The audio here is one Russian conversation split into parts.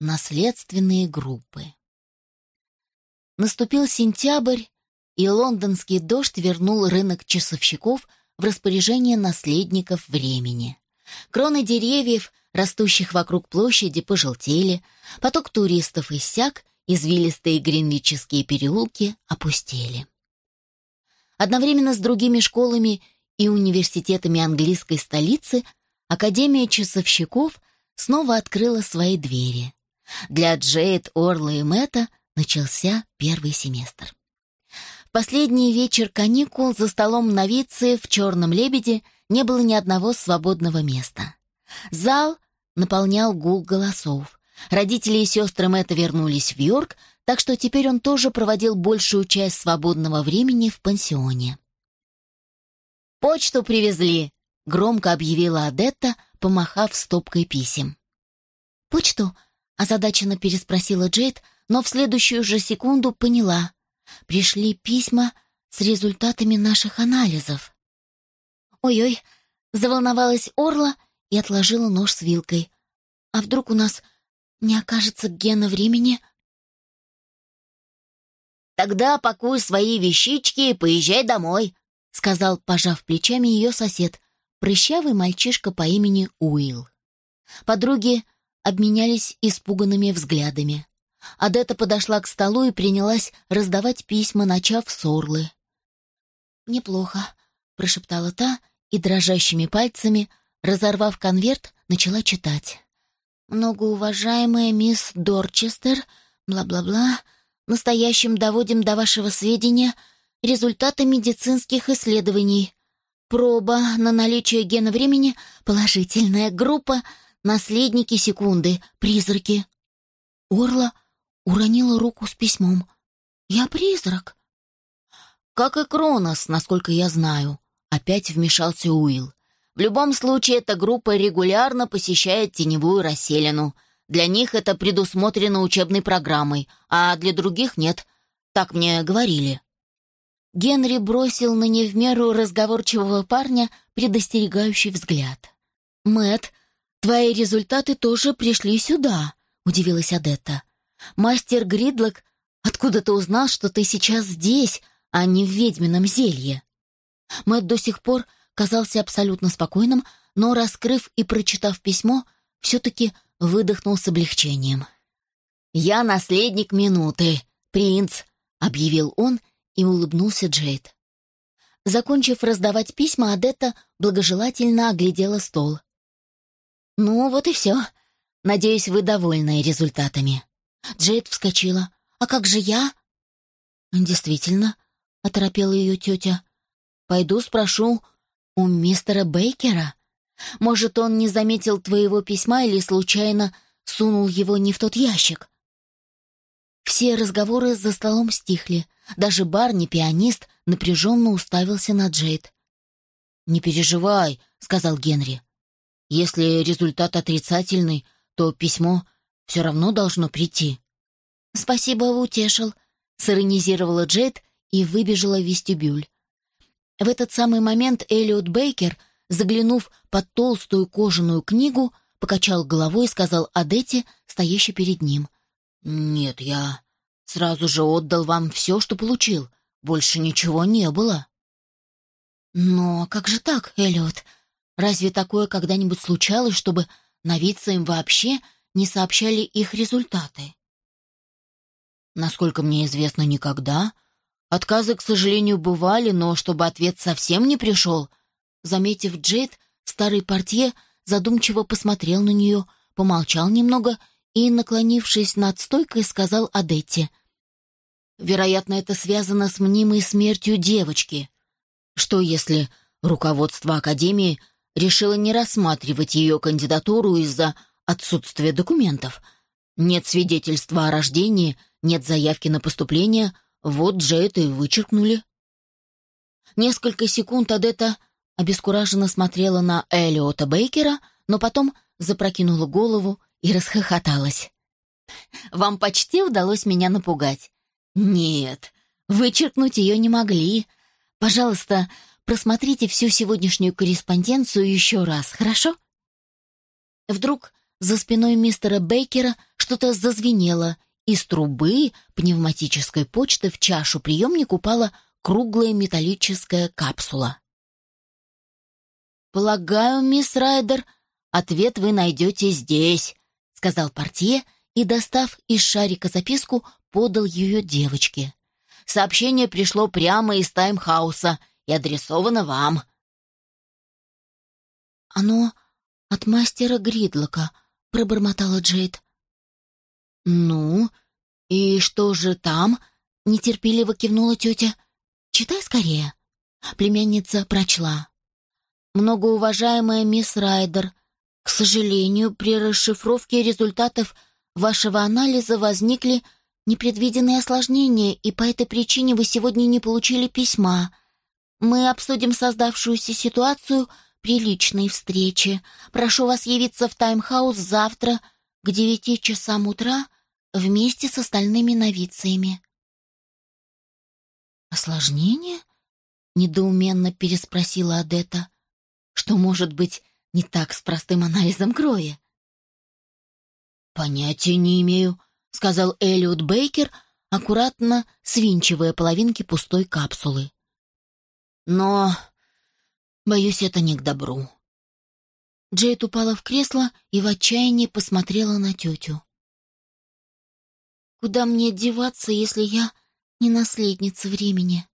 Наследственные группы. Наступил сентябрь, и лондонский дождь вернул рынок часовщиков в распоряжение наследников времени. Кроны деревьев, растущих вокруг площади, пожелтели, поток туристов иссяк, извилистые гринвичские переулки опустели. Одновременно с другими школами и университетами английской столицы Академия часовщиков снова открыла свои двери. Для Джейд, Орла и Мэтта начался первый семестр. В последний вечер каникул за столом новицы в «Черном лебеде» не было ни одного свободного места. Зал наполнял гул голосов. Родители и сестры Мэтта вернулись в Йорк, так что теперь он тоже проводил большую часть свободного времени в пансионе. «Почту привезли!» — громко объявила Адетта, помахав стопкой писем. «Почту?» — озадаченно переспросила Джейд, но в следующую же секунду поняла. Пришли письма с результатами наших анализов. «Ой-ой!» — заволновалась Орла и отложила нож с вилкой. «А вдруг у нас не окажется гена времени?» «Тогда пакуй свои вещички и поезжай домой», — сказал, пожав плечами, ее сосед, прыщавый мальчишка по имени Уилл. Подруги обменялись испуганными взглядами. Адетта подошла к столу и принялась раздавать письма, начав с Орлы. «Неплохо», — прошептала та и дрожащими пальцами, разорвав конверт, начала читать. «Многоуважаемая мисс Дорчестер, бла-бла-бла, настоящим доводим до вашего сведения результаты медицинских исследований. Проба на наличие гена времени, положительная группа, наследники секунды, призраки». Орла уронила руку с письмом. «Я призрак». «Как и Кронос, насколько я знаю», — опять вмешался Уилл. «В любом случае, эта группа регулярно посещает теневую расселину. Для них это предусмотрено учебной программой, а для других нет. Так мне говорили». Генри бросил на не в меру разговорчивого парня предостерегающий взгляд. Мэт, твои результаты тоже пришли сюда», — удивилась Адетта. «Мастер Гридлок, откуда ты узнал, что ты сейчас здесь, а не в ведьмином зелье?» Мэт до сих пор казался абсолютно спокойным, но, раскрыв и прочитав письмо, все-таки выдохнул с облегчением. «Я наследник минуты, принц», — объявил он и улыбнулся Джейд. Закончив раздавать письма, Адетта благожелательно оглядела стол. «Ну, вот и все. Надеюсь, вы довольны результатами». Джейд вскочила. «А как же я?» «Действительно», — оторопела ее тетя. «Пойду спрошу у мистера Бейкера. Может, он не заметил твоего письма или случайно сунул его не в тот ящик?» Все разговоры за столом стихли. Даже Барни, пианист, напряженно уставился на Джейд. «Не переживай», — сказал Генри. «Если результат отрицательный, то письмо все равно должно прийти». «Спасибо, утешил», — сиронизировала Джейд и выбежала в вестибюль. В этот самый момент Элliot Бейкер, заглянув под толстую кожаную книгу, покачал головой и сказал Адетте, стоящей перед ним. «Нет, я сразу же отдал вам все, что получил. Больше ничего не было». «Но как же так, Эллиот? Разве такое когда-нибудь случалось, чтобы новицам вообще не сообщали их результаты?» Насколько мне известно, никогда. Отказы, к сожалению, бывали, но чтобы ответ совсем не пришел. Заметив Джейд, старый портье задумчиво посмотрел на нее, помолчал немного и, наклонившись над стойкой, сказал Адетте. «Вероятно, это связано с мнимой смертью девочки. Что если руководство Академии решило не рассматривать ее кандидатуру из-за отсутствия документов? Нет свидетельства о рождении — нет заявки на поступление, вот Джейд и вычеркнули. Несколько секунд Адетта обескураженно смотрела на Элиота Бейкера, но потом запрокинула голову и расхохоталась. «Вам почти удалось меня напугать». «Нет, вычеркнуть ее не могли. Пожалуйста, просмотрите всю сегодняшнюю корреспонденцию еще раз, хорошо?» Вдруг за спиной мистера Бейкера что-то зазвенело. Из трубы пневматической почты в чашу приемник упала круглая металлическая капсула. «Полагаю, мисс Райдер, ответ вы найдете здесь», — сказал портье и, достав из шарика записку, подал ее девочке. «Сообщение пришло прямо из таймхауса и адресовано вам». «Оно от мастера Гридлока», — пробормотала Джейд. «Ну, и что же там?» — нетерпеливо кивнула тетя. «Читай скорее». Племянница прочла. «Многоуважаемая мисс Райдер, к сожалению, при расшифровке результатов вашего анализа возникли непредвиденные осложнения, и по этой причине вы сегодня не получили письма. Мы обсудим создавшуюся ситуацию при личной встрече. Прошу вас явиться в таймхаус завтра к девяти часам утра вместе с остальными новицами. «Осложнение?» — недоуменно переспросила Адетта. «Что может быть не так с простым анализом крови?» «Понятия не имею», — сказал Элliот Бейкер, аккуратно свинчивая половинки пустой капсулы. «Но, боюсь, это не к добру». Джейд упала в кресло и в отчаянии посмотрела на тетю. «Куда мне деваться, если я не наследница времени?»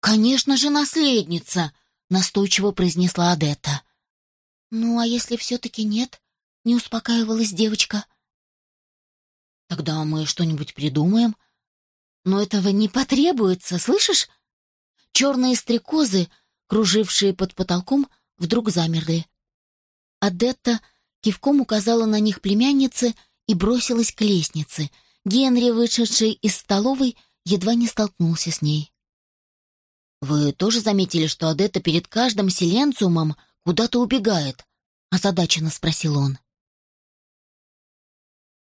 «Конечно же наследница!» — настойчиво произнесла Адетта. «Ну, а если все-таки нет?» — не успокаивалась девочка. Тогда мы что-нибудь придумаем. Но этого не потребуется, слышишь? Черные стрекозы, кружившие под потолком, вдруг замерли. Адетта кивком указала на них племяннице и бросилась к лестнице. Генри, вышедший из столовой, едва не столкнулся с ней. «Вы тоже заметили, что Адетта перед каждым селенциумом куда-то убегает?» — озадаченно спросил он.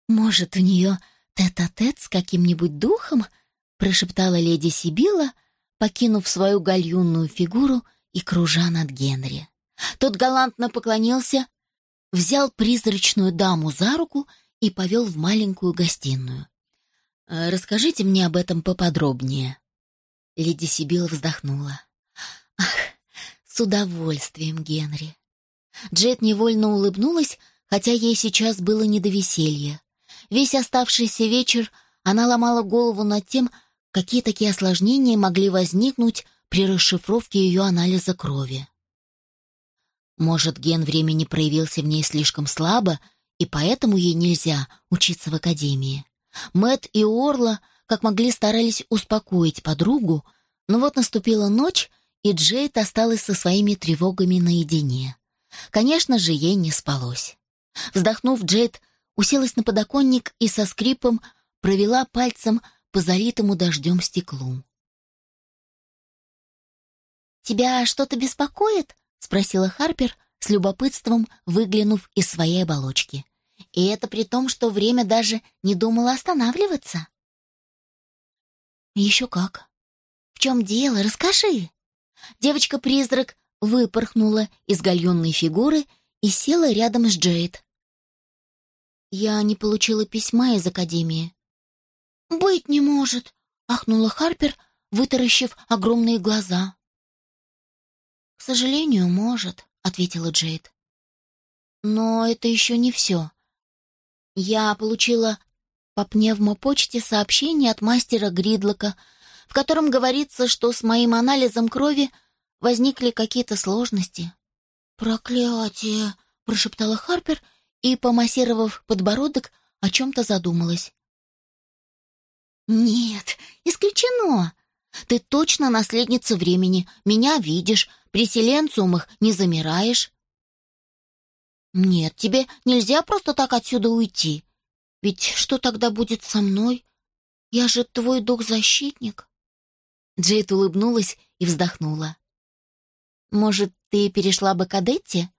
«Может, у нее тет-а-тет с каким-нибудь духом?» — прошептала леди Сибила, покинув свою гальюнную фигуру и кружа над Генри. Тот галантно поклонился, взял призрачную даму за руку и повел в маленькую гостиную. «Э, «Расскажите мне об этом поподробнее». Леди Сибила вздохнула. «Ах, с удовольствием, Генри». Джет невольно улыбнулась, хотя ей сейчас было не до веселья. Весь оставшийся вечер она ломала голову над тем, какие такие осложнения могли возникнуть при расшифровке ее анализа крови. Может, ген времени проявился в ней слишком слабо, и поэтому ей нельзя учиться в академии. Мэт и Орла, как могли, старались успокоить подругу, но вот наступила ночь, и Джейд осталась со своими тревогами наедине. Конечно же, ей не спалось. Вздохнув, Джейд уселась на подоконник и со скрипом провела пальцем по залитому дождем стеклу. «Тебя что-то беспокоит?» — спросила Харпер, с любопытством выглянув из своей оболочки. И это при том, что время даже не думало останавливаться. «Еще как. В чем дело? Расскажи!» Девочка-призрак выпорхнула из гальонной фигуры и села рядом с Джейд. Я не получила письма из академии. «Быть не может!» — ахнула Харпер, вытаращив огромные глаза. «К сожалению, может», — ответила Джейд. «Но это еще не все. Я получила по пневмопочте сообщение от мастера Гридлока, в котором говорится, что с моим анализом крови возникли какие-то сложности». «Проклятие!» — прошептала Харпер — и, помассировав подбородок, о чем-то задумалась. «Нет, исключено. Ты точно наследница времени, меня видишь, при селенциумах не замираешь». «Нет, тебе нельзя просто так отсюда уйти. Ведь что тогда будет со мной? Я же твой дух-защитник». Джейд улыбнулась и вздохнула. «Может, ты перешла бы к Адетте?»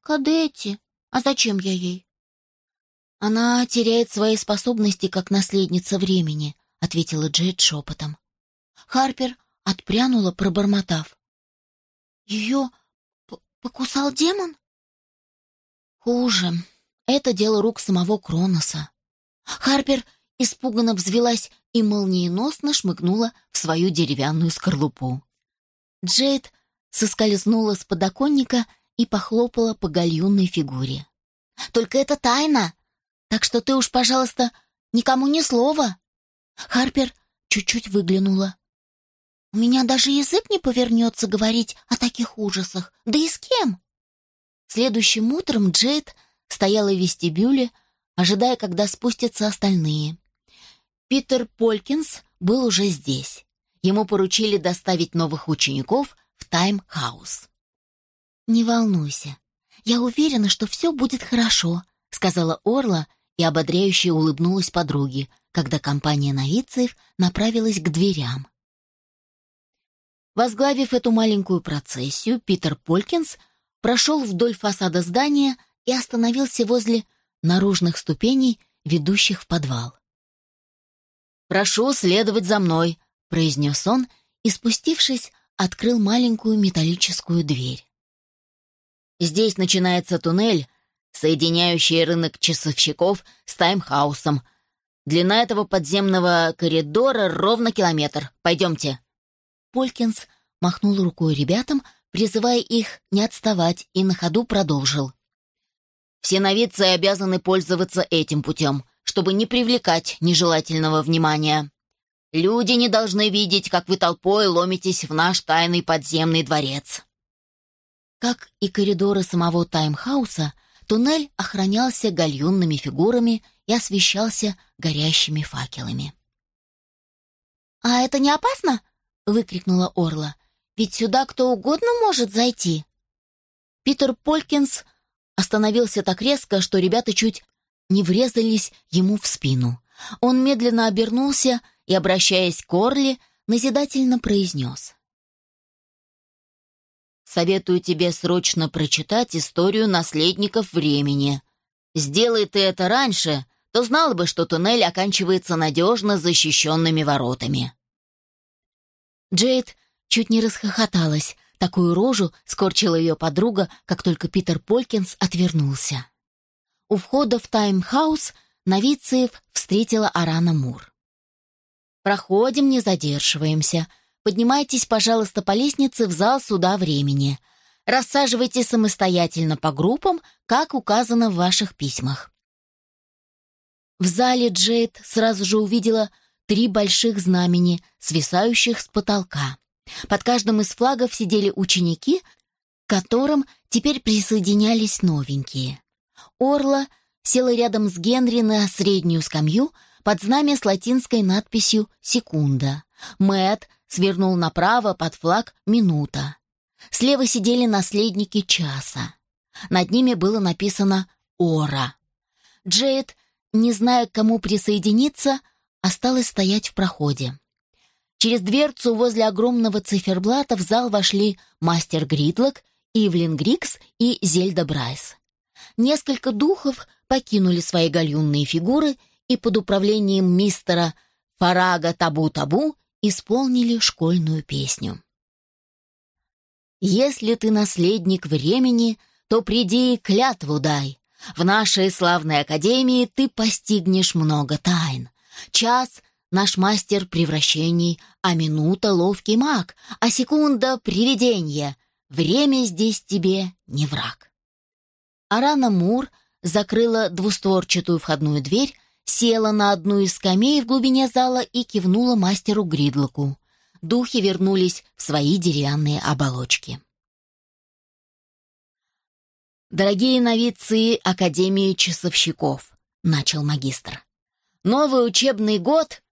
«К Адетте? А зачем я ей? Она теряет свои способности как наследница времени, ответила Джейд шепотом. Харпер отпрянула, пробормотав. Ее покусал демон? Хуже. Это дело рук самого Кроноса. Харпер испуганно взвелась и молниеносно шмыгнула в свою деревянную скорлупу. Джейд соскользнула с подоконника и похлопала по гальюнной фигуре. «Только это тайна, так что ты уж, пожалуйста, никому ни слова». Харпер чуть-чуть выглянула. «У меня даже язык не повернется говорить о таких ужасах. Да и с кем?» Следующим утром Джейд стояла в вестибюле, ожидая, когда спустятся остальные. Питер Полькинс был уже здесь. Ему поручили доставить новых учеников в Тайм-хаус. «Не волнуйся, я уверена, что все будет хорошо», — сказала Орла и ободряюще улыбнулась подруге, когда компания новицев направилась к дверям. Возглавив эту маленькую процессию, Питер Полькинс прошел вдоль фасада здания и остановился возле наружных ступеней, ведущих в подвал. «Прошу следовать за мной», — произнес он и, спустившись, открыл маленькую металлическую дверь. Здесь начинается туннель, соединяющий рынок часовщиков с таймхаусом. Длина этого подземного коридора ровно километр. Пойдемте. Полькинс махнул рукой ребятам, призывая их не отставать, и на ходу продолжил. «Все новицы обязаны пользоваться этим путем, чтобы не привлекать нежелательного внимания. Люди не должны видеть, как вы толпой ломитесь в наш тайный подземный дворец». Как и коридоры самого таймхауса, туннель охранялся гальюнными фигурами и освещался горящими факелами. «А это не опасно?» — выкрикнула Орла. «Ведь сюда кто угодно может зайти». Питер Полькинс остановился так резко, что ребята чуть не врезались ему в спину. Он медленно обернулся и, обращаясь к Орли, назидательно произнес. «Советую тебе срочно прочитать историю наследников времени. Сделай ты это раньше, то знал бы, что туннель оканчивается надежно защищенными воротами». Джейд чуть не расхохоталась. Такую рожу скорчила ее подруга, как только Питер Полькинс отвернулся. У входа в таймхаус Новициев встретила Арана Мур. «Проходим, не задерживаемся. Поднимайтесь, пожалуйста, по лестнице в зал суда времени. Рассаживайтесь самостоятельно по группам, как указано в ваших письмах». В зале Джейд сразу же увидела три больших знамени, свисающих с потолка. Под каждым из флагов сидели ученики, к которым теперь присоединялись новенькие. Орла села рядом с Генри на среднюю скамью под знамя с латинской надписью «Секунда». Мэт свернул направо под флаг «Минута». Слева сидели наследники часа. Над ними было написано «Ора». Джейд, не зная, к кому присоединиться, осталась стоять в проходе. Через дверцу возле огромного циферблата в зал вошли мастер Гридлок, Ивлин Грикс и Зельда Брайс. Несколько духов покинули свои гальюнные фигуры и под управлением мистера Фарага Табу-Табу исполнили школьную песню. «Если ты наследник времени, то приди и клятву дай. В нашей славной академии ты постигнешь много тайн. Час — наш мастер превращений, а минута — ловкий маг, а секунда — привидение. Время здесь тебе не враг. Арана Мур закрыла двустворчатую входную дверь, села на одну из скамей в глубине зала и кивнула мастеру Гридлоку. Духи вернулись в свои деревянные оболочки. «Дорогие новицы Академии часовщиков», — начал магистр. Новый учебный год...»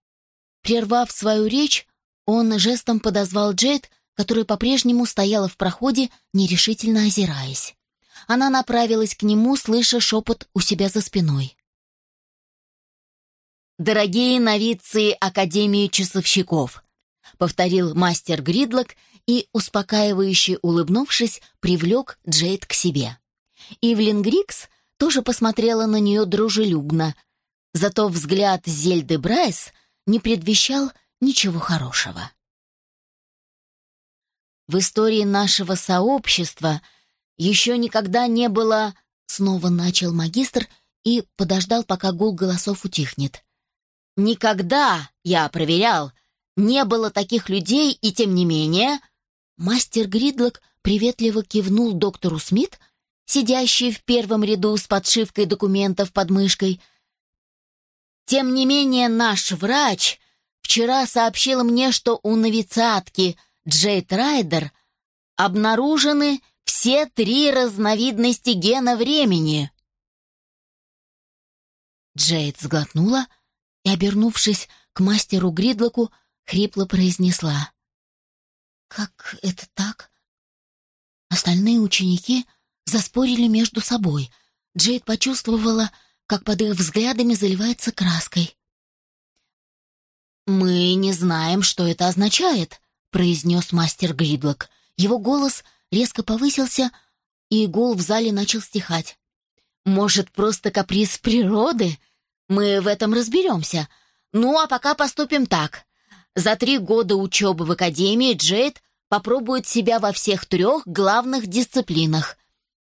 Прервав свою речь, он жестом подозвал Джейд, которая по-прежнему стояла в проходе, нерешительно озираясь. Она направилась к нему, слыша шепот у себя за спиной. «Дорогие новицы Академии часовщиков!» — повторил мастер Гридлок и, успокаивающе улыбнувшись, привлек Джейд к себе. Ивлин Грикс тоже посмотрела на нее дружелюбно, Зато взгляд Зельды Брайс не предвещал ничего хорошего. В истории нашего сообщества еще никогда не было, снова начал магистр и подождал, пока гул голосов утихнет. «Никогда, я проверял, не было таких людей, и тем не менее...» Мастер Гридлок приветливо кивнул доктору Смит, сидящий в первом ряду с подшивкой документов под мышкой. «Тем не менее, наш врач вчера сообщил мне, что у новицатки Джейд Райдер обнаружены все три разновидности гена времени». Джейд сглотнула и, обернувшись к мастеру Гридлоку, хрипло произнесла. «Как это так?» Остальные ученики заспорили между собой. Джейд почувствовала, как под их взглядами заливается краской. «Мы не знаем, что это означает», — произнес мастер Гридлок. Его голос резко повысился, и гул в зале начал стихать. «Может, просто каприз природы? Мы в этом разберемся. Ну, а пока поступим так. За три года учебы в академии Джейд попробует себя во всех трех главных дисциплинах.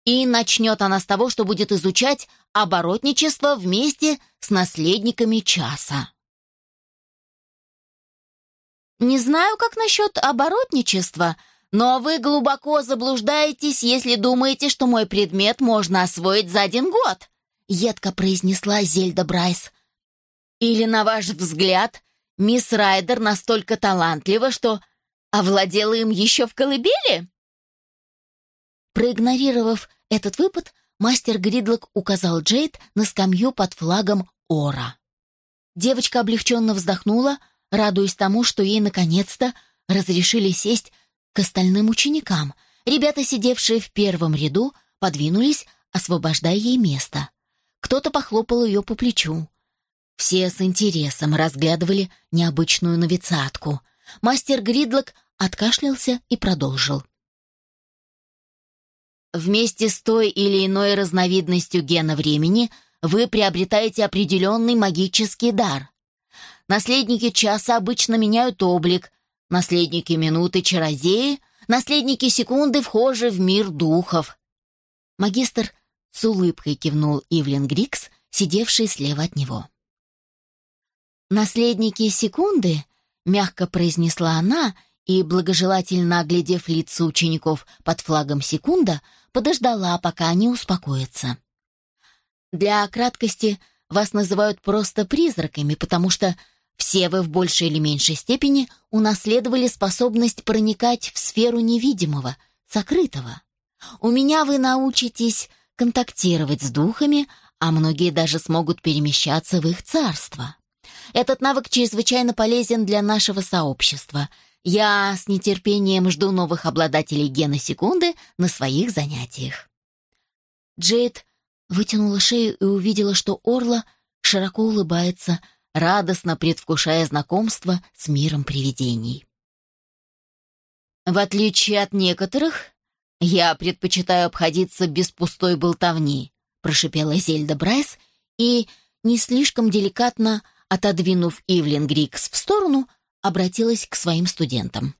И начнет она с того, что будет изучать оборотничество вместе с наследниками часа. Не знаю, как насчет оборотничества, но вы глубоко заблуждаетесь, если думаете, что мой предмет можно освоить за один год, едко произнесла Зельда Брайс. Или, на ваш взгляд, мисс Райдер настолько талантлива, что овладела им еще в колыбели? Проигнорировав этот выпад, мастер Гридлок указал Джейд на скамью под флагом Ора. Девочка облегченно вздохнула, радуясь тому, что ей наконец-то разрешили сесть к остальным ученикам. Ребята, сидевшие в первом ряду, подвинулись, освобождая ей место. Кто-то похлопал ее по плечу. Все с интересом разглядывали необычную новицатку. Мастер Гридлок откашлялся и продолжил. Вместе с той или иной разновидностью гена времени вы приобретаете определенный магический дар. Наследники часа обычно меняют облик, наследники минуты — чародеи, наследники секунды вхожи в мир духов. Магистр с улыбкой кивнул Ивлин Грикс, сидевший слева от него. «Наследники секунды», — мягко произнесла она, и, благожелательно оглядев лица учеников под флагом секунда, подождала, пока они успокоятся. «Для краткости вас называют просто призраками, потому что все вы в большей или меньшей степени унаследовали способность проникать в сферу невидимого, сокрытого. У меня вы научитесь контактировать с духами, а многие даже смогут перемещаться в их царство. Этот навык чрезвычайно полезен для нашего сообщества. Я с нетерпением жду новых обладателей гена секунды на своих занятиях. Джейд вытянула шею и увидела, что Орла широко улыбается, радостно предвкушая знакомство с миром привидений. В отличие от некоторых, я предпочитаю обходиться без пустой болтовни, прошипела Зельда Брайс и, не слишком деликатно отодвинув Ивлин Грикс в сторону, обратилась к своим студентам.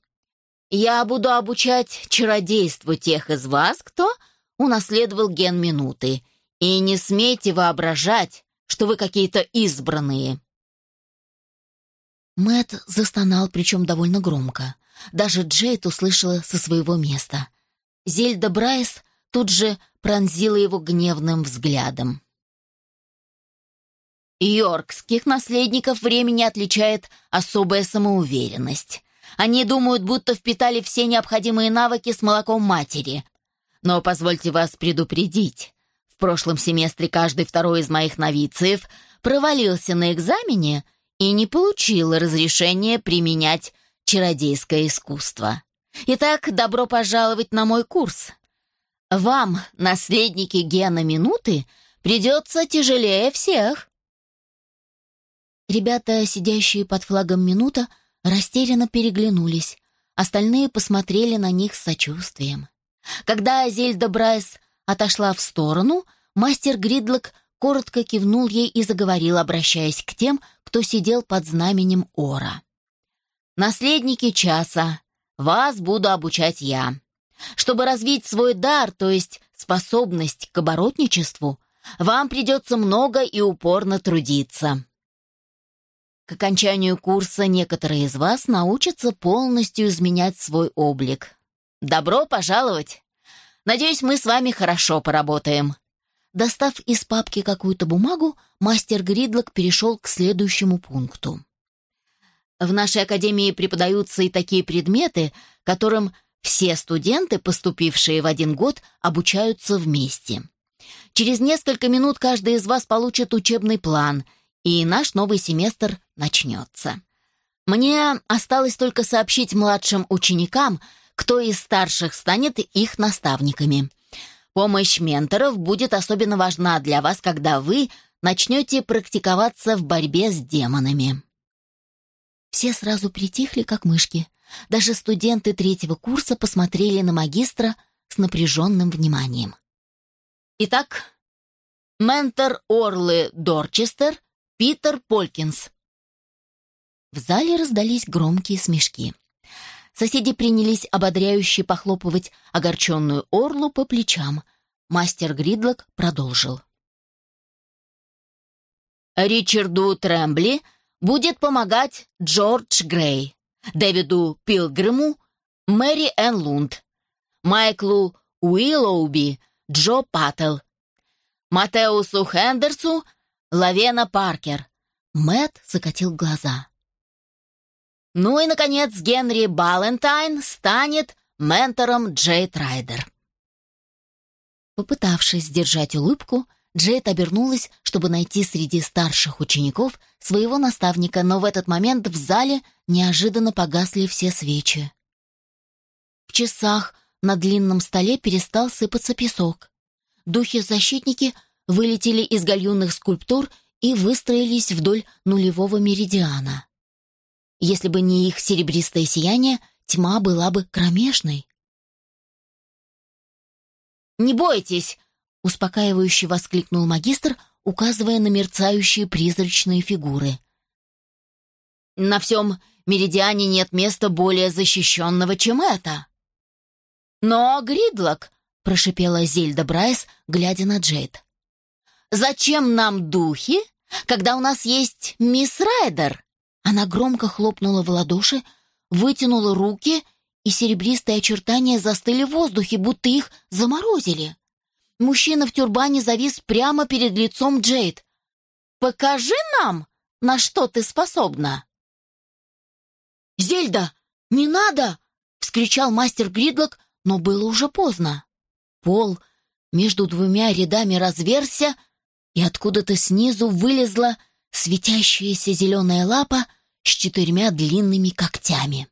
«Я буду обучать чародейству тех из вас, кто унаследовал ген минуты, и не смейте воображать, что вы какие-то избранные». Мэт застонал, причем довольно громко. Даже Джейд услышала со своего места. Зельда Брайс тут же пронзила его гневным взглядом. Йоркских наследников времени отличает особая самоуверенность. Они думают, будто впитали все необходимые навыки с молоком матери. Но позвольте вас предупредить. В прошлом семестре каждый второй из моих новициев провалился на экзамене и не получил разрешения применять чародейское искусство. Итак, добро пожаловать на мой курс. Вам, наследники гена минуты, придется тяжелее всех. Ребята, сидящие под флагом «Минута», растерянно переглянулись. Остальные посмотрели на них с сочувствием. Когда Зельда Брайс отошла в сторону, мастер Гридлок коротко кивнул ей и заговорил, обращаясь к тем, кто сидел под знаменем Ора. «Наследники часа, вас буду обучать я. Чтобы развить свой дар, то есть способность к оборотничеству, Вам придется много и упорно трудиться. К окончанию курса некоторые из вас научатся полностью изменять свой облик. Добро пожаловать! Надеюсь, мы с вами хорошо поработаем. Достав из папки какую-то бумагу, мастер Гридлок перешел к следующему пункту. В нашей академии преподаются и такие предметы, которым все студенты, поступившие в один год, обучаются вместе. Через несколько минут каждый из вас получит учебный план, и наш новый семестр начнется. Мне осталось только сообщить младшим ученикам, кто из старших станет их наставниками. Помощь менторов будет особенно важна для вас, когда вы начнете практиковаться в борьбе с демонами. Все сразу притихли, как мышки. Даже студенты третьего курса посмотрели на магистра с напряженным вниманием. Итак, ментор Орлы Дорчестер Питер Полкинс. В зале раздались громкие смешки. Соседи принялись ободряюще похлопывать огорченную Орлу по плечам. Мастер Гридлок продолжил. Ричарду Трэмбли будет помогать Джордж Грей, Дэвиду Пилгриму Мэри Энн Лунд, Майклу Уиллоуби Джо Паттел, Матеусу Хендерсу Лавена Паркер. Мэт закатил глаза. Ну и, наконец, Генри Балентайн станет ментором Джейд Райдер. Попытавшись сдержать улыбку, Джейд обернулась, чтобы найти среди старших учеников своего наставника, но в этот момент в зале неожиданно погасли все свечи. В часах на длинном столе перестал сыпаться песок. Духи-защитники вылетели из гальюнных скульптур и выстроились вдоль нулевого меридиана. Если бы не их серебристое сияние, тьма была бы кромешной. «Не бойтесь!» — успокаивающе воскликнул магистр, указывая на мерцающие призрачные фигуры. «На всем меридиане нет места более защищенного, чем это». «Но, Гридлок!» — прошипела Зельда Брайс, глядя на Джейд. «Зачем нам духи, когда у нас есть мисс Райдер?» Она громко хлопнула в ладоши, вытянула руки, и серебристые очертания застыли в воздухе, будто их заморозили. Мужчина в тюрбане завис прямо перед лицом Джейд. «Покажи нам, на что ты способна!» «Зельда, не надо!» — вскричал мастер Гридлок, но было уже поздно. Пол между двумя рядами разверся, и откуда-то снизу вылезла светящаяся зеленая лапа с четырьмя длинными когтями.